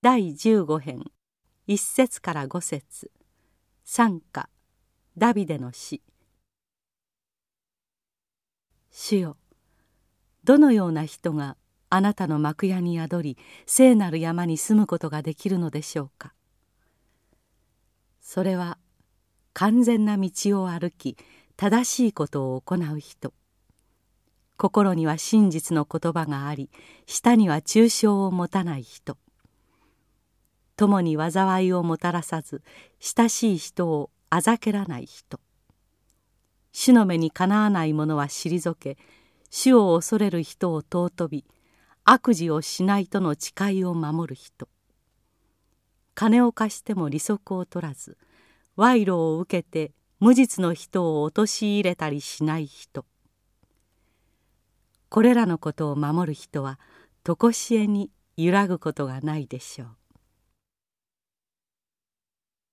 第15編。1節から5節。賛歌。ダビデの詩。主よどのような人があなたの幕屋に宿り聖なる山に住むことができるのでしょうか。それは完全な道を歩き正しいことを行う人。心には真実の言葉があり舌には抽象を持たない人。共に災いをもたらさず親しい人をあざけらない人。主の目にかなわない者は退け主を恐れる人を尊び悪事をしないとの誓いを守る人。金を貸しても利息を取らず賄賂を受けて無実の人を陥れたりしない人。これらのことを守る人は常しえに揺らぐことがないでしょう。